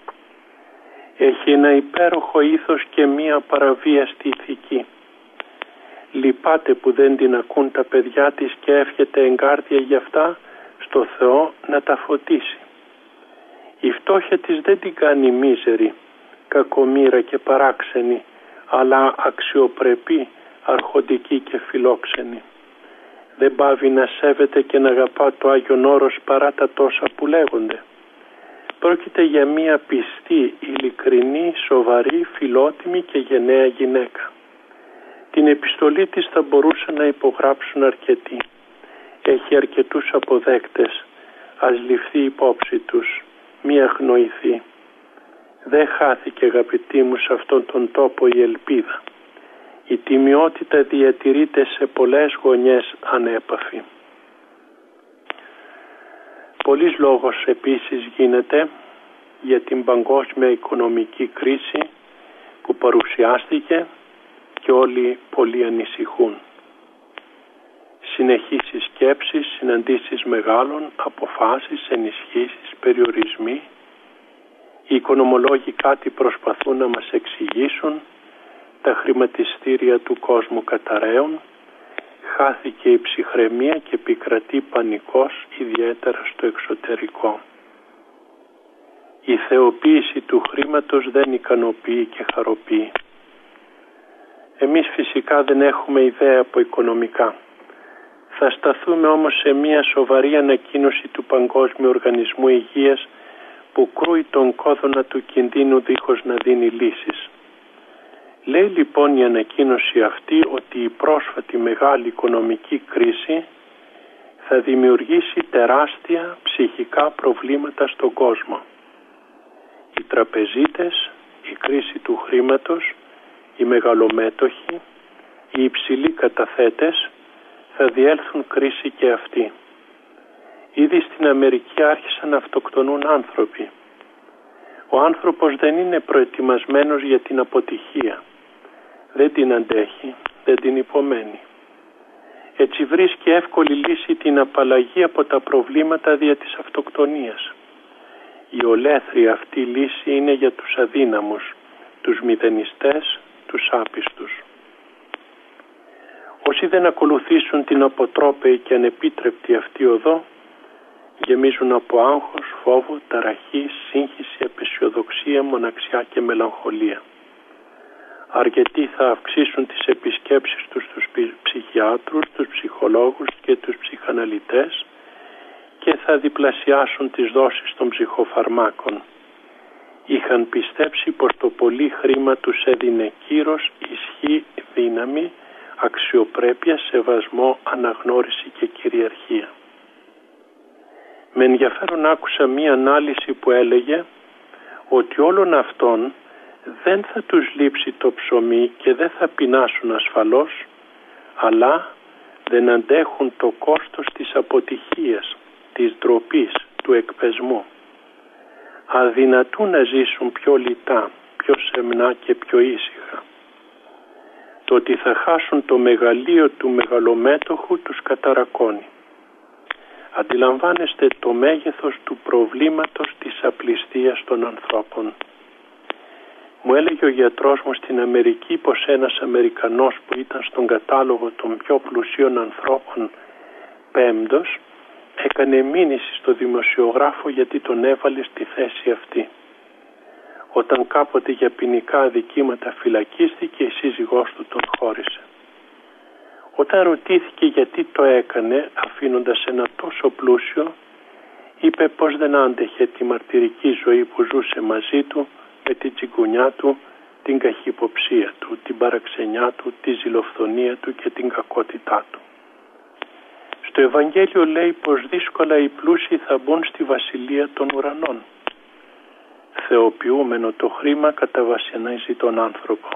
Έχει ένα υπέροχο ήθος και μία παραβίαστη ηθική. Λυπάται που δεν την ακούν τα παιδιά της και εύχεται εγκάρδια γι' αυτά στο Θεό να τα φωτίσει. Η φτώχεια της δεν την κάνει μίζερη, κακομήρα και παράξενη, αλλά αξιοπρεπή, αρχοντική και φιλόξενη. Δεν πάβει να σέβεται και να αγαπά το Άγιον Όρος παρά τα τόσα που λέγονται. Πρόκειται για μία πιστή, ειλικρινή, σοβαρή, φιλότιμη και γενναία γυναίκα. Την επιστολή της θα μπορούσαν να υπογράψουν αρκετοί. Έχει αρκετούς αποδέκτες. Ας ληφθεί υπόψη τους. μη αγνοηθεί. Δεν χάθηκε αγαπητοί μου σε αυτόν τον τόπο η ελπίδα. Η τιμιότητα διατηρείται σε πολλές γωνιές ανέπαφη. Πολλής λόγος επίσης γίνεται για την παγκόσμια οικονομική κρίση που παρουσιάστηκε και όλοι πολύ ανησυχούν. Συνεχίσεις σκέψεις, συναντήσεις μεγάλων, αποφάσεις, ενισχύσεις, περιορισμοί. Οι οικονομολόγοι κάτι προσπαθούν να μας εξηγήσουν, τα χρηματιστήρια του κόσμου καταραίων, χάθηκε η ψυχραιμία και επικρατεί πανικός ιδιαίτερα στο εξωτερικό. Η θεοποίηση του χρήματος δεν ικανοποιεί και χαροποιεί. Εμείς φυσικά δεν έχουμε ιδέα από οικονομικά. Θα σταθούμε όμως σε μια σοβαρή ανακοίνωση του Παγκόσμιου Οργανισμού Υγείας που κρούει τον κόδωνα του κινδύνου δίχως να δίνει λύσεις. Λέει λοιπόν η ανακοίνωση αυτή ότι η πρόσφατη μεγάλη οικονομική κρίση θα δημιουργήσει τεράστια ψυχικά προβλήματα στον κόσμο. Οι τραπεζίτες, η κρίση του χρήματος, οι μεγαλομέτοχοι, οι υψηλοί καταθέτες θα διέλθουν κρίση και αυτοί. Ήδη στην Αμερική άρχισαν να αυτοκτονούν άνθρωποι. Ο άνθρωπος δεν είναι προετοιμασμένος για την αποτυχία δεν την αντέχει, δεν την υπομένει. Έτσι βρίσκει εύκολη λύση την απαλλαγή από τα προβλήματα δια της αυτοκτονίας. Η ολέθρια αυτή λύση είναι για τους αδύναμους, τους μηδενιστές, τους άπιστους. Όσοι δεν ακολουθήσουν την αποτρόπαιη και ανεπίτρεπτη αυτή οδό, γεμίζουν από άγχος, φόβο, ταραχή, σύγχυση, απεσιοδοξία, μοναξιά και μελαγχολία αρκετοί θα αυξήσουν τις επισκέψεις τους στους ψυχιάτρους, τους ψυχολόγους και τους ψυχαναλυτές και θα διπλασιάσουν τις δόσεις των ψυχοφαρμάκων. Είχαν πιστέψει πως το πολύ χρήμα τους έδινε κύρος, ισχύ, δύναμη, αξιοπρέπεια, σεβασμό, αναγνώριση και κυριαρχία. Με ενδιαφέρον άκουσα μία ανάλυση που έλεγε ότι όλων αυτών δεν θα τους λείψει το ψωμί και δεν θα πεινάσουν ασφαλώς, αλλά δεν αντέχουν το κόστος της αποτυχίας, της ντροπής, του εκπεσμού. Αδυνατούν να ζήσουν πιο λιτά, πιο σεμνά και πιο ήσυχα. Το ότι θα χάσουν το μεγαλείο του μεγαλομέτωχου τους καταρακώνει. Αντιλαμβάνεστε το μέγεθος του προβλήματος της απληστίας των ανθρώπων. Μου έλεγε ο γιατρός μου στην Αμερική πως ένας Αμερικανός που ήταν στον κατάλογο των πιο πλουσίων ανθρώπων πέμπτος έκανε μήνυση στο δημοσιογράφο γιατί τον έβαλε στη θέση αυτή. Όταν κάποτε για ποινικά αδικήματα φυλακίστηκε η σύζυγός του τον χώρισε. Όταν ρωτήθηκε γιατί το έκανε αφήνοντας ένα τόσο πλούσιο είπε πως δεν άντεχε τη μαρτυρική ζωή που ζούσε μαζί του με την τσιγκουνιά του, την καχυποψία του, την παραξενιά του, τη ζηλοφθονία του και την κακότητά του. Στο Ευαγγέλιο λέει πως δύσκολα οι πλούσιοι θα μπουν στη βασιλεία των ουρανών. Θεοποιούμενο το χρήμα καταβασιανίζει τον άνθρωπο.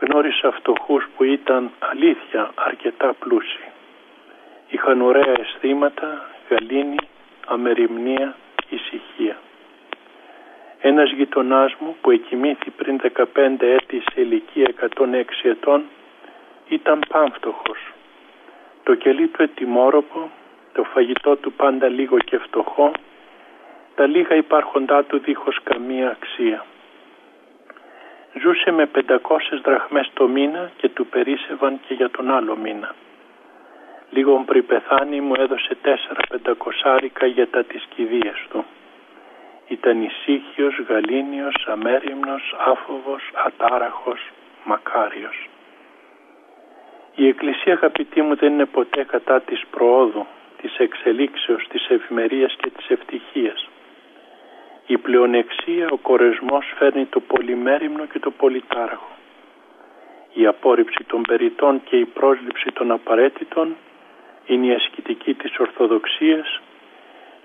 Γνώρισα φτωχούς που ήταν αλήθεια αρκετά πλούσιοι. Είχαν ωραία αισθήματα, γαλήνη, αμεριμνία, ησυχία. Ένας γειτονάς μου που εκοιμήθη πριν 15 έτη σε ηλικία 106 ετών ήταν πάμφτωχος. Το κελί του ετοιμόροπο, το φαγητό του πάντα λίγο και φτωχό, τα λίγα υπάρχοντά του δίχως καμία αξία. Ζούσε με 500 δραχμές το μήνα και του περίσευαν και για τον άλλο μήνα. Λίγο πριν πεθάνει μου έδωσε 4-500 για τα της κηδείας του. Ήταν ησύχιος, γαλήνιος, αμέριμνος, άφοβος, ατάραχος, μακάριος. Η Εκκλησία αγαπητή μου δεν είναι ποτέ κατά της προόδου, της εξελίξεως, της ευημερίας και της ευτυχίας. Η πλεονεξία, ο κορεσμός φέρνει το πολυμέριμνο και το πολυτάραχο. Η απόρριψη των περιτών και η πρόσληψη των απαραίτητων είναι η ασκητική της Ορθοδοξίας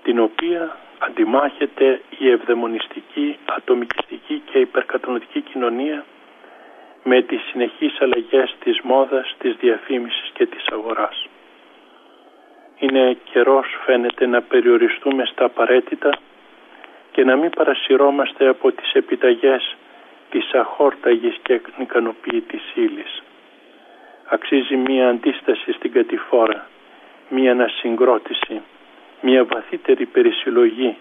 την οποία αντιμάχεται η ευδαιμονιστική, ατομικιστική και υπερκατανοτική κοινωνία με τις συνεχείς αλλαγές της μόδας, της διαφήμισης και της αγοράς. Είναι καιρός φαίνεται να περιοριστούμε στα απαραίτητα και να μην παρασυρώμαστε από τις επιταγές της αχόρταγης και ικανοποιητής ύλης. Αξίζει μία αντίσταση στην κατηφόρα, μία ανασυγκρότηση, μία βαθύτερη περισυλλογή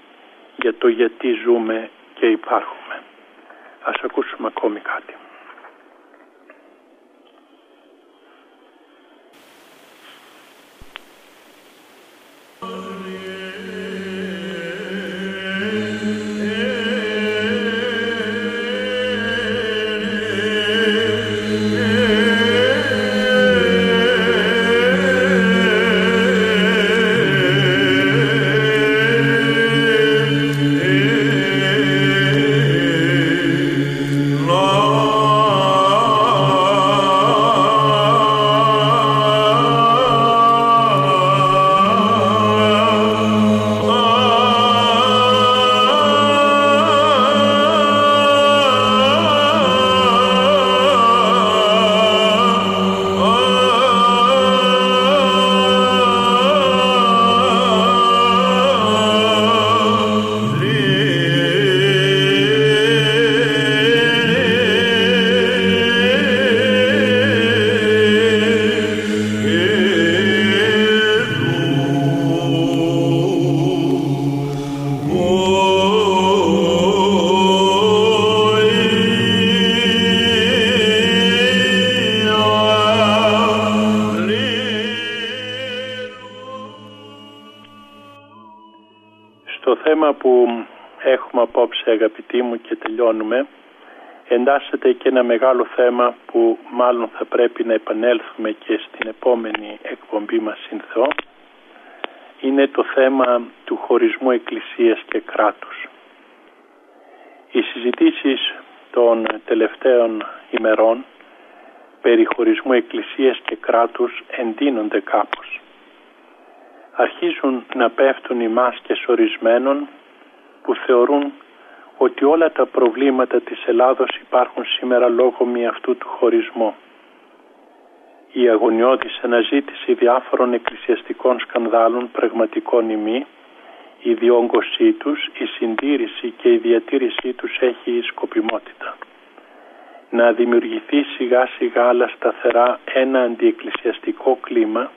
για το γιατί ζούμε και υπάρχουμε. Ας ακούσουμε ακόμη κάτι. Εντάσσεται και ένα μεγάλο θέμα που μάλλον θα πρέπει να επανέλθουμε και στην επόμενη εκπομπή μας συνθώ είναι το θέμα του χωρισμού εκκλησίας και κράτους. Οι συζητήσεις των τελευταίων ημερών περί χωρισμού εκκλησίας και κράτους εντείνονται κάπως. Αρχίζουν να πέφτουν οι μάσκες ορισμένων που θεωρούν ότι όλα τα προβλήματα της Ελλάδος υπάρχουν σήμερα λόγω μη αυτού του χωρισμού. Η αγωνιώδης αναζήτηση διάφορων εκκλησιαστικών σκανδάλων πραγματικών ημί, η διόγκωσή τους, η συντήρηση και η διατήρησή τους έχει σκοπιμότητα. Να δημιουργηθεί σιγά σιγά αλλά σταθερά ένα αντιεκκλησιαστικό κλίμα,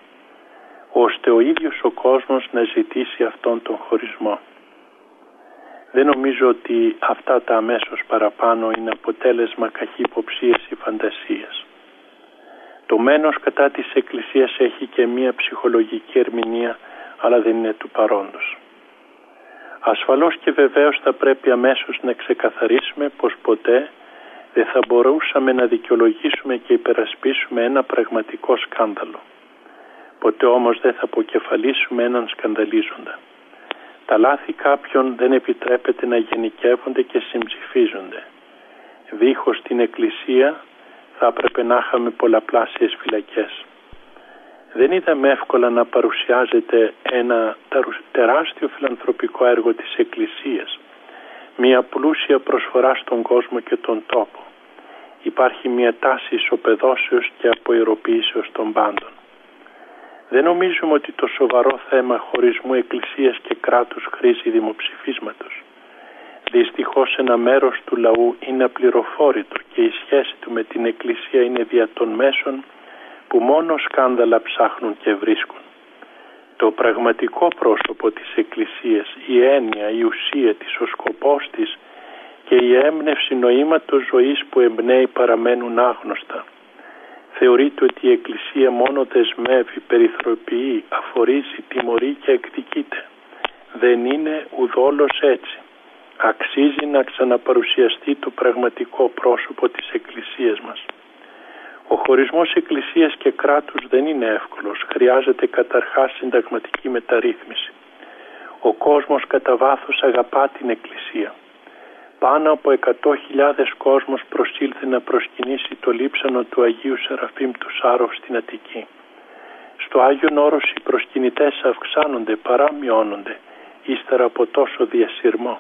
ώστε ο ίδιος ο κόσμος να ζητήσει αυτόν τον χωρισμό. Δεν νομίζω ότι αυτά τα αμέσως παραπάνω είναι αποτέλεσμα καχυποψίας ή φαντασίας. Το μένος κατά της Εκκλησίας έχει και μία ψυχολογική ερμηνεία, αλλά δεν είναι του παρόντος. Ασφαλώς και βεβαίως θα πρέπει αμέσως να ξεκαθαρίσουμε πως ποτέ δεν θα μπορούσαμε να δικαιολογήσουμε και υπερασπίσουμε ένα πραγματικό σκάνδαλο. Ποτέ όμως δεν θα αποκεφαλίσουμε έναν σκανδαλίζοντα. Τα λάθη κάποιων δεν επιτρέπεται να γενικεύονται και συμψηφίζονται. Δίχως την Εκκλησία θα έπρεπε να είχαμε πολλαπλάσιες φυλακές. Δεν είδαμε εύκολα να παρουσιάζεται ένα τεράστιο φιλανθρωπικό έργο της Εκκλησίας, μια πλούσια προσφορά στον κόσμο και τον τόπο. Υπάρχει μια τάση ισοπεδώσεως και αποειροποίησεως των πάντων. Δεν νομίζουμε ότι το σοβαρό θέμα χωρισμού εκκλησίας και κράτους χρήση δημοψηφίσματος. Δυστυχώς ένα μέρος του λαού είναι απληροφόρητο και η σχέση του με την εκκλησία είναι δια των μέσων που μόνο σκάνδαλα ψάχνουν και βρίσκουν. Το πραγματικό πρόσωπο της εκκλησίας, η έννοια, η ουσία της, ο σκοπός της και η έμπνευση νοήματος ζωής που εμπνέει παραμένουν άγνωστα θεωρείται ότι η Εκκλησία μόνο δεσμεύει, περιθροποιεί, αφορίζει, τιμωρεί και εκδικείται. Δεν είναι ουδόλως έτσι. Αξίζει να ξαναπαρουσιαστεί το πραγματικό πρόσωπο της Εκκλησίας μας. Ο χωρισμός Εκκλησίας και κράτους δεν είναι εύκολος. Χρειάζεται καταρχάς συνταγματική μεταρρύθμιση. Ο κόσμος κατά βάθος αγαπά την Εκκλησία πάνω από 100.000 κόσμος προσήλθε να προσκυνήσει το λείψανο του Αγίου Σεραφείμ του Σάροφ στην Αττική. Στο Άγιον Όρος οι προσκυνητές αυξάνονται παρά μειώνονται ύστερα από τόσο διασυρμό.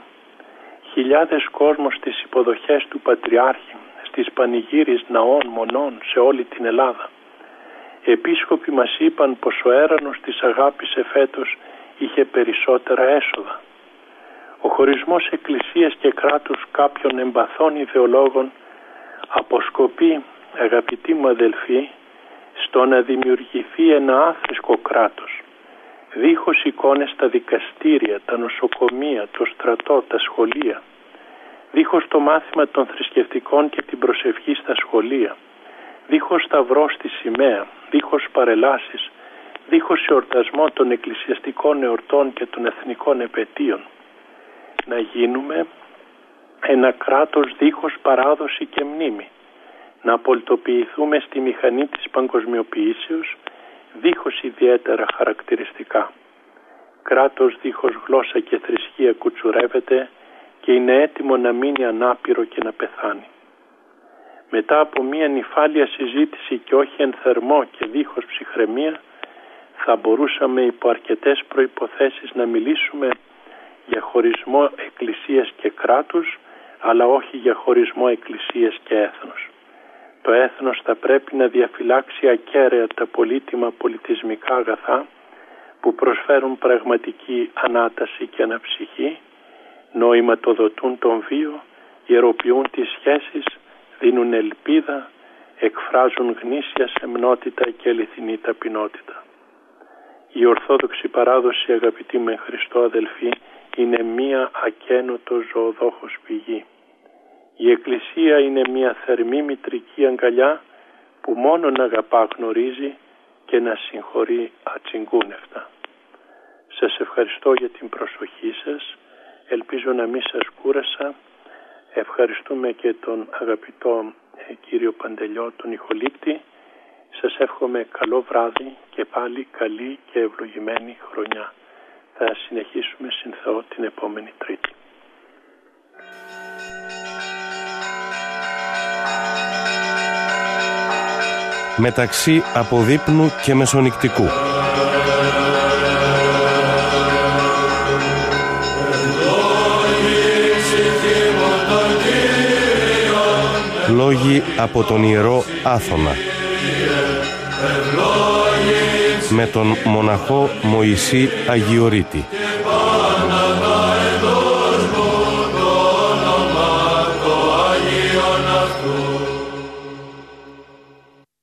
Χιλιάδες κόσμος στις υποδοχές του Πατριάρχη, στις πανηγύρις ναών μονών σε όλη την Ελλάδα. Επίσκοποι μας είπαν πως ο έρανος της αγάπης εφέτος είχε περισσότερα έσοδα. Ο χωρισμός εκκλησίας και κράτους κάποιων εμπαθών ιδεολόγων αποσκοπεί, αγαπητοί μου αδελφοί, στο να δημιουργηθεί ένα άθρησκο κράτος, δίχως εικόνες στα δικαστήρια, τα νοσοκομεία, το στρατό, τα σχολεία, δίχως το μάθημα των θρησκευτικών και την προσευχή στα σχολεία, δίχως σταυρό στη σημαία, δίχως παρελάσεις, δίχως εορτασμό των εκκλησιαστικών εορτών και των εθνικών επαιτίων. Να γίνουμε ένα κράτος δίχως παράδοση και μνήμη. Να απολυτοποιηθούμε στη μηχανή της παγκοσμιοποιήσεως δίχως ιδιαίτερα χαρακτηριστικά. Κράτος δίχως γλώσσα και θρησκεία κουτσουρεύεται και είναι έτοιμο να μείνει ανάπηρο και να πεθάνει. Μετά από μια νυφάλια συζήτηση και όχι εν θερμό και δίχως ψυχραιμία θα μπορούσαμε υπό αρκετές προϋποθέσεις να μιλήσουμε για χωρισμό εκκλησίας και κράτους αλλά όχι για χωρισμό εκκλησίας και έθνους. Το έθνος θα πρέπει να διαφυλάξει ακέραια τα πολύτιμα πολιτισμικά αγαθά που προσφέρουν πραγματική ανάταση και αναψυχή, νοηματοδοτούν τον βίο, ιεροποιούν τις σχέσεις, δίνουν ελπίδα, εκφράζουν γνήσια σεμνότητα και αληθινή ταπεινότητα. Η Ορθόδοξη παράδοση αγαπητοί με Χριστό αδελφοί είναι μία ακένοτο ζωοδόχος πηγή. Η Εκκλησία είναι μια θερμή μητρική αγκαλιά που μόνον αγαπά γνωρίζει και να συγχωρεί ατσιγκούνευτα. Σας ευχαριστώ για την προσοχή σας. Ελπίζω να μην σας κούρασα. Ευχαριστούμε και τον αγαπητό ε, κύριο Παντελιό, τον Ιχολήπτη. Σας εύχομαι καλό βράδυ και πάλι καλή και ευλογημένη χρονιά. Θα συνεχίσουμε συν την επόμενη Τρίτη. μεταξύ αποδείπνου και μεσονικτικού. Λόγοι από τον Ιερό Άθωνα με τον μοναχό Μωυσή Αγιορείτη.